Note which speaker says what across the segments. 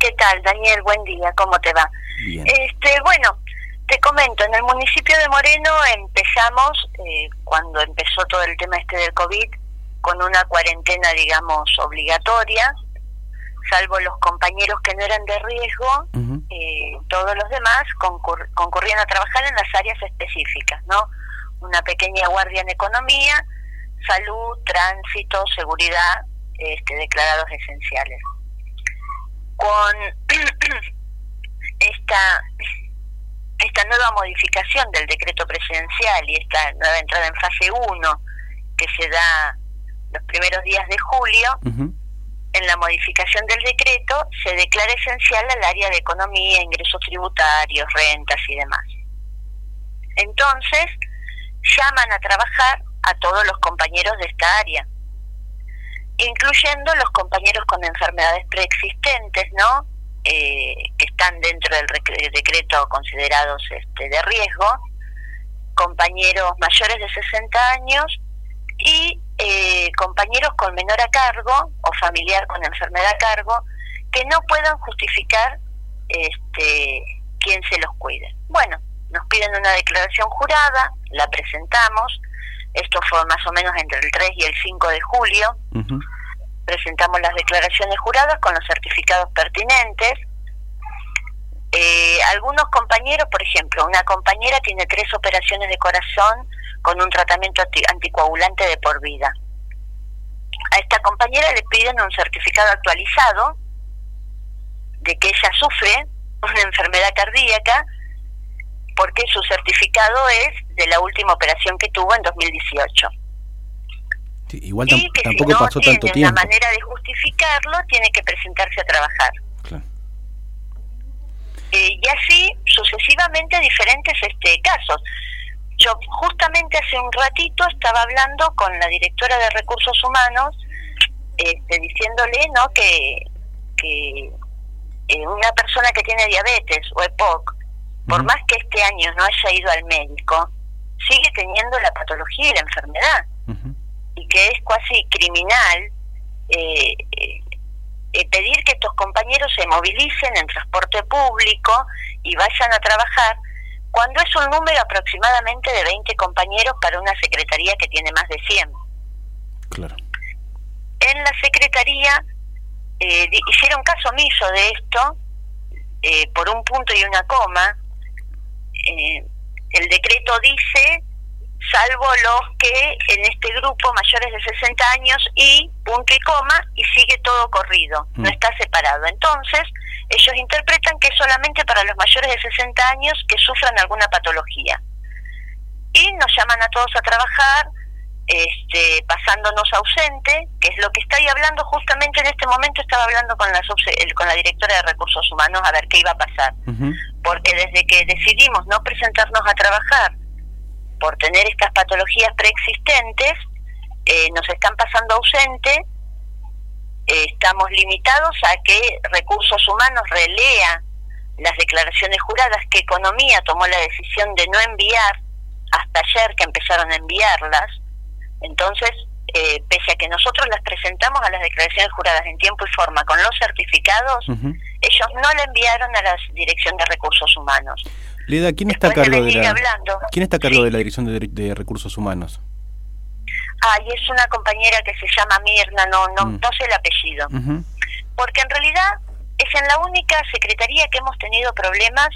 Speaker 1: ¿Qué tal, Daniel? Buen día, ¿cómo te va?
Speaker 2: Bien.
Speaker 1: Este, bueno, te comento, en el municipio de Moreno empezamos, eh, cuando empezó todo el tema este del COVID, con una cuarentena, digamos, obligatoria, salvo los compañeros que no eran de riesgo, eh, todos los demás concur- concurrían a trabajar en las áreas específicas, ¿no? Una pequeña guardia en economía, salud, tránsito, seguridad, este, declarados esenciales. Con esta esta nueva modificación del decreto presidencial y esta nueva entrada en fase 1 que se da los primeros días de julio, en la modificación del decreto se declara esencial al área de economía, ingresos tributarios, rentas y demás. Entonces, llaman a trabajar a todos los compañeros de esta área, incluyendo los compañeros con enfermedades preexistentes, ¿no? Eh, que están dentro del decreto considerados este, de riesgo, compañeros mayores de 60 años y eh, compañeros con menor a cargo o familiar con enfermedad a cargo que no puedan justificar este, quién se los cuide. Bueno, nos piden una declaración jurada, la presentamos, esto fue más o menos entre el 3 y el 5 de julio, presentamos las declaraciones juradas con los certificados pertinentes. Eh, algunos compañeros, por ejemplo, una compañera tiene tres operaciones de corazón con un tratamiento anti- anticoagulante de por vida. A esta compañera le piden un certificado actualizado de que ella sufre una enfermedad cardíaca porque su certificado es de la última operación que tuvo en 2018
Speaker 2: Sí, igual tam-
Speaker 1: y que si
Speaker 2: tampoco
Speaker 1: no
Speaker 2: pasó
Speaker 1: tiene
Speaker 2: tanto
Speaker 1: una
Speaker 2: tiempo.
Speaker 1: manera de justificarlo, tiene que presentarse a trabajar.
Speaker 2: Claro.
Speaker 1: Eh, y así sucesivamente diferentes este casos. Yo justamente hace un ratito estaba hablando con la directora de recursos humanos, este, diciéndole no que, que eh, una persona que tiene diabetes o EPOC, por más que este año no haya ido al médico, sigue teniendo la patología y la enfermedad y que es casi criminal eh, eh, pedir que estos compañeros se movilicen en transporte público y vayan a trabajar cuando es un número aproximadamente de 20 compañeros para una secretaría que tiene más de 100.
Speaker 2: Claro.
Speaker 1: En la secretaría eh, hicieron caso omiso de esto eh, por un punto y una coma. Eh, el decreto dice salvo los que en este grupo mayores de 60 años y punto y coma y sigue todo corrido, no
Speaker 2: Mm.
Speaker 1: está separado. Entonces, ellos interpretan que es solamente para los mayores de 60 años que sufran alguna patología. Y nos llaman a todos a trabajar, este, pasándonos ausente, que es lo que estoy hablando justamente en este momento, estaba hablando con la, con la directora de Recursos Humanos a ver qué iba a pasar. Porque desde que decidimos no presentarnos a trabajar por tener estas patologías preexistentes, eh, nos están pasando ausente, eh, estamos limitados a que recursos humanos relea las declaraciones juradas que Economía tomó la decisión de no enviar hasta ayer que empezaron a enviarlas. Entonces, eh, pese a que nosotros las presentamos a las declaraciones juradas en tiempo y forma con los certificados,
Speaker 2: Ujú.
Speaker 1: Ellos no la enviaron a la Dirección de Recursos Humanos.
Speaker 2: Leda, ¿quién está a cargo de la
Speaker 1: hablando.
Speaker 2: ¿Quién está a cargo
Speaker 1: Sí.
Speaker 2: de la Dirección de, de Recursos Humanos?
Speaker 1: Ah, y es una compañera que se llama Mirna, no, no,
Speaker 2: Mm.
Speaker 1: no sé el apellido. Porque en realidad es en la única secretaría que hemos tenido problemas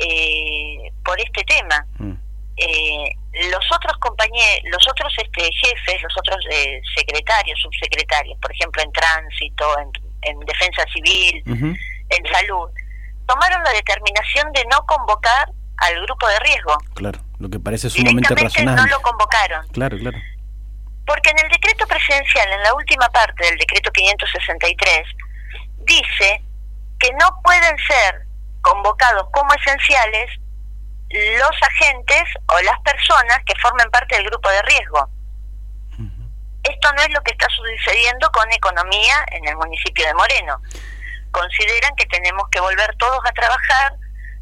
Speaker 1: eh, por este tema.
Speaker 2: Mm.
Speaker 1: Eh, los otros compañeros, los otros este, jefes, los otros eh, secretarios, subsecretarios, por ejemplo en tránsito, en, en defensa civil. En salud, tomaron la determinación de no convocar al grupo de riesgo.
Speaker 2: Claro, lo que parece sumamente
Speaker 1: Directamente no
Speaker 2: razonable.
Speaker 1: lo convocaron.
Speaker 2: Claro, claro.
Speaker 1: Porque en el decreto presidencial, en la última parte del decreto 563, dice que no pueden ser convocados como esenciales los agentes o las personas que formen parte del grupo de riesgo. Esto no es lo que está sucediendo con economía en el municipio de Moreno. Consideran que tenemos que volver todos a trabajar,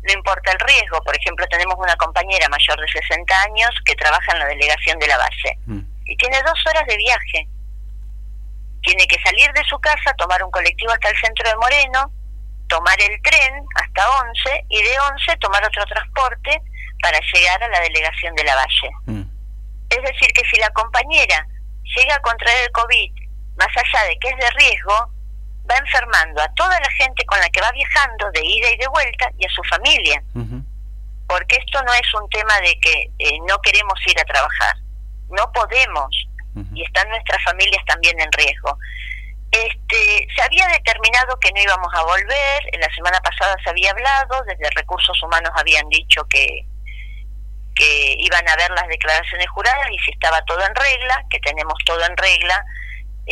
Speaker 1: no importa el riesgo. Por ejemplo, tenemos una compañera mayor de 60 años que trabaja en la delegación de la base
Speaker 2: Mm.
Speaker 1: y tiene dos horas de viaje. Tiene que salir de su casa, tomar un colectivo hasta el centro de Moreno, tomar el tren hasta 11 y de 11 tomar otro transporte para llegar a la delegación de la Valle. Mm. Es decir, que si la compañera llega a contraer el COVID, más allá de que es de riesgo, va enfermando a toda la gente con la que va viajando de ida y de vuelta y a su familia. Porque esto no es un tema de que eh, no queremos ir a trabajar, no podemos. Y están nuestras familias también en riesgo. Este, se había determinado que no íbamos a volver, la semana pasada se había hablado, desde recursos humanos habían dicho que, que iban a ver las declaraciones juradas y si estaba todo en regla, que tenemos todo en regla,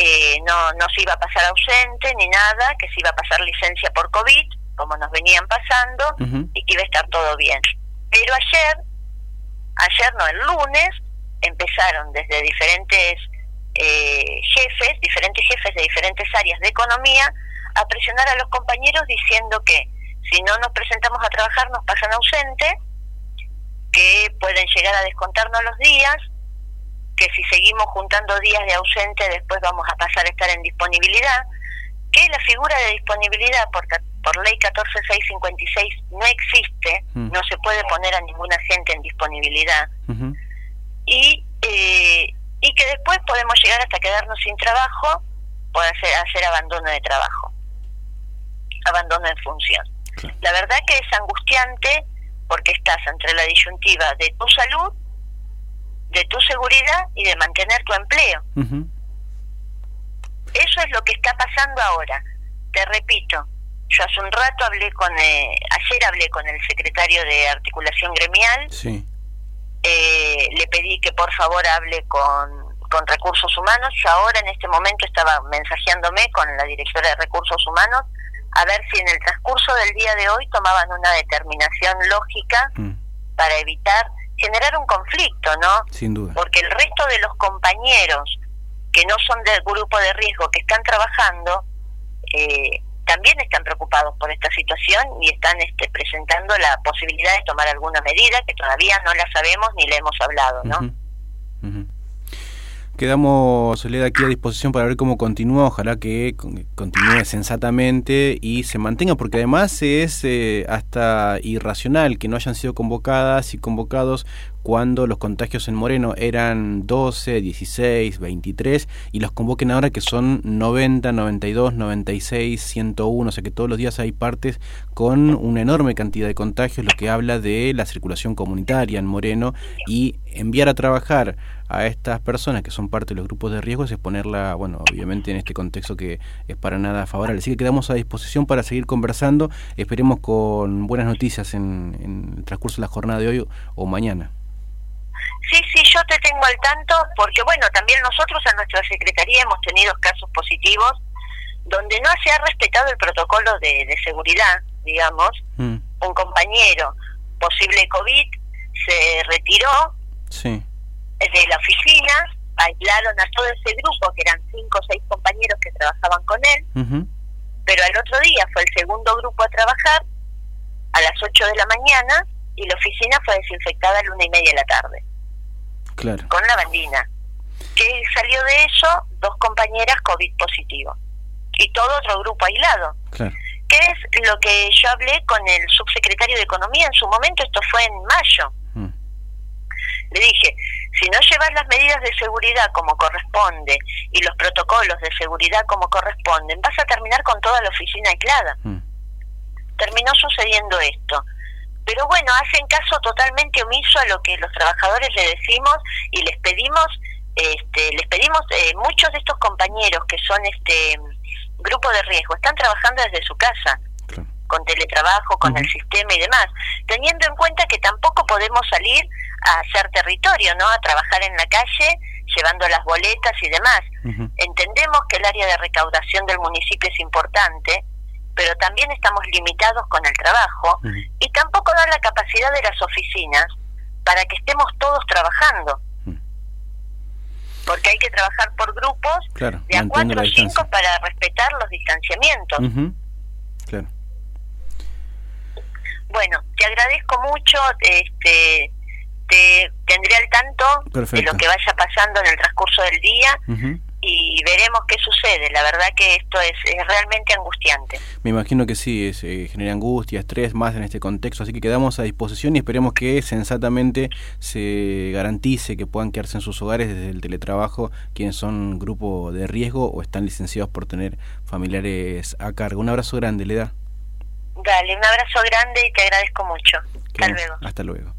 Speaker 1: eh, no, no se iba a pasar ausente ni nada, que se iba a pasar licencia por COVID, como nos venían pasando, y que iba a estar todo bien. Pero ayer, ayer no, el lunes, empezaron desde diferentes eh, jefes, diferentes jefes de diferentes áreas de economía, a presionar a los compañeros diciendo que si no nos presentamos a trabajar nos pasan ausente, que pueden llegar a descontarnos los días, que si seguimos juntando días de ausente después vamos a pasar a estar en disponibilidad, que la figura de disponibilidad por, por ley 14656 no existe, mm. no se puede poner a ninguna gente en disponibilidad, y, eh, y que después podemos llegar hasta quedarnos sin trabajo por hacer, hacer abandono de trabajo, abandono de función. La verdad que es angustiante porque estás entre la disyuntiva de tu salud, de tu seguridad y de mantener tu empleo. Eso es lo que está pasando ahora. Te repito, yo hace un rato hablé con, eh, ayer hablé con el secretario de articulación gremial. Sí eh, le pedí que por favor hable con, con recursos humanos. Yo ahora en este momento estaba mensajeándome con la directora de recursos humanos a ver si en el transcurso del día de hoy tomaban una determinación lógica mm. para evitar generar un conflicto, ¿no?
Speaker 2: Sin duda.
Speaker 1: Porque el resto de los compañeros que no son del grupo de riesgo que están trabajando eh, también están preocupados por esta situación y están este, presentando la posibilidad de tomar alguna medida que todavía no la sabemos ni le hemos hablado, ¿no?
Speaker 2: Quedamos, Soledad, aquí a disposición para ver cómo continúa. Ojalá que continúe sensatamente y se mantenga, porque además es eh, hasta irracional que no hayan sido convocadas y convocados cuando los contagios en Moreno eran 12, 16, 23 y los convoquen ahora que son 90, 92, 96, 101, o sea que todos los días hay partes con una enorme cantidad de contagios, lo que habla de la circulación comunitaria en Moreno y enviar a trabajar a estas personas que son parte de los grupos de riesgo es ponerla, bueno, obviamente en este contexto que es para nada favorable. Así que quedamos a disposición para seguir conversando. Esperemos con buenas noticias en, el transcurso de la jornada de hoy o mañana.
Speaker 1: Sí, sí, yo te tengo al tanto porque, bueno, también nosotros en nuestra Secretaría hemos tenido casos positivos donde no se ha respetado el protocolo de, seguridad, digamos. Mm. Un compañero posible COVID se retiró. Sí de la oficina, aislaron a todo ese grupo, que eran cinco o seis compañeros que trabajaban con él, pero al otro día fue el segundo grupo a trabajar a las 8 de la mañana y la oficina fue desinfectada a la una y media de la tarde.
Speaker 2: Claro.
Speaker 1: Con la bandina. Que salió de eso dos compañeras COVID positivo. Y todo otro grupo aislado. Claro. Que es lo que yo hablé con el subsecretario de Economía en su momento, esto fue en mayo. Mm. Le dije, si no llevas las medidas de seguridad como corresponde y los protocolos de seguridad como corresponden, vas a terminar con toda la oficina aislada. Mm. Terminó sucediendo esto. Pero bueno, hacen caso totalmente omiso a lo que los trabajadores le decimos y les pedimos, este, les pedimos, eh, muchos de estos compañeros que son este grupo de riesgo, están trabajando desde su casa con teletrabajo, con el sistema y demás, teniendo en cuenta que tampoco podemos salir a hacer territorio, ¿no? A trabajar en la calle llevando las boletas y demás. Entendemos que el área de recaudación del municipio es importante, pero también estamos limitados con el trabajo y tampoco da la capacidad de las oficinas para que estemos todos trabajando. Porque hay que trabajar por grupos de a cuatro o cinco para respetar los distanciamientos. Claro. Bueno, te agradezco mucho, este, te tendré al tanto de lo que vaya pasando en el transcurso del día y veremos qué sucede. La verdad que esto es, realmente angustiante.
Speaker 2: Me imagino que sí, se eh, genera angustia, estrés más en este contexto, así que quedamos a disposición y esperemos que sensatamente se garantice que puedan quedarse en sus hogares desde el teletrabajo quienes son grupo de riesgo o están licenciados por tener familiares a cargo. Un abrazo grande, le da.
Speaker 1: Dale, un abrazo grande y te agradezco mucho. Hasta luego.
Speaker 2: Hasta luego.